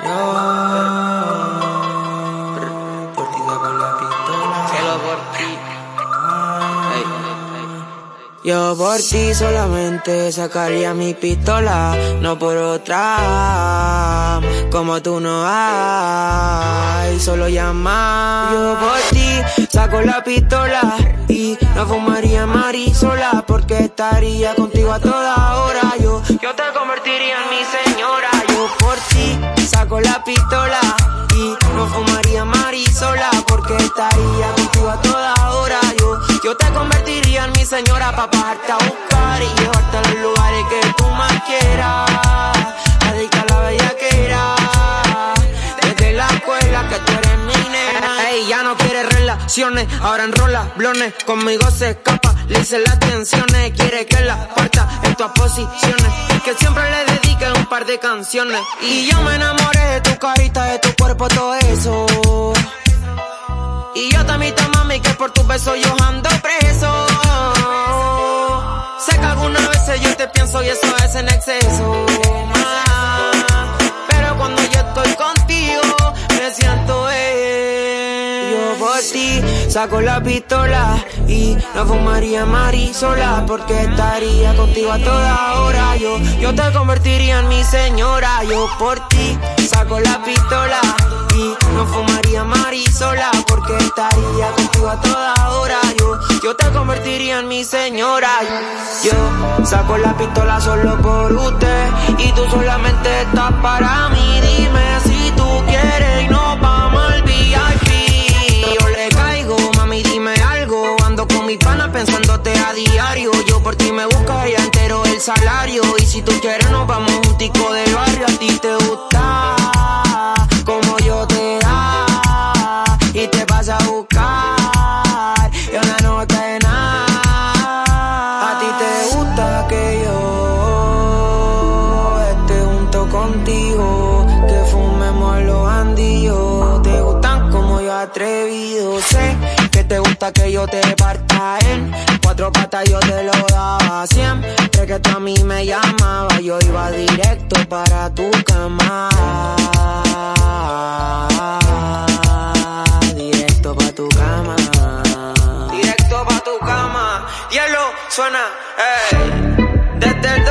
Yo, por ti con la pistola. Cielo por ti. Yo por ti solamente sacaría mi pistola, no por otra. Como tú no hay, solo llama. Yo por ti saco la pistola y no fumaría Mari sola porque estaría contigo a toda hora. Yo, yo te convertiría en mi señora. Yo por ti saco la pistola y no fumaría Mari sola porque estaría contigo a toda hora. Yo, yo te convertiría en mi señora pa' bajarte a buscar y llevarte a los lugares que tú más quieras. Adicta a la bellaquera. Desde la escuela que tú eres mi nena. Ey, ya no quiere relaciones, ahora enrola blones. Conmigo se escapa, le hice las tensiones. Quiere que la parta en tus posiciones. Que siempre le un de canciones. Y yo me enamoré de tu carita, de tu cuerpo, todo eso. Y yo te mami, que por tus besos yo ando preso. Sé que algunas veces yo te pienso y eso es en exceso. Por ti saco la pistola y no fumaría Mari sola porque estaría contigo a toda hora. Yo, yo te convertiría en mi señora. Yo por ti saco la pistola y no fumaría Mari sola porque estaría contigo a toda hora. Yo, yo te convertiría en mi señora. Yo saco la pistola solo por usted y tú solamente estás para mí. Diario. Yo por ti me buscaría entero el salario. Y si tú quieres, nos vamos un tico del barrio. A ti te gusta como yo te da. Y te vas a buscar. Y una nota de nada. A ti te gusta que yo esté junto contigo. Que fumemos los bandillos. Te gustan como yo atrevido. Sé que te gusta que yo te parta en cuatro patas yo te lo daba. Siempre que tú a mí me llamabas, yo iba directo para tu cama. Directo para tu cama. Directo para tu cama. Hielo suena, eh. Desde el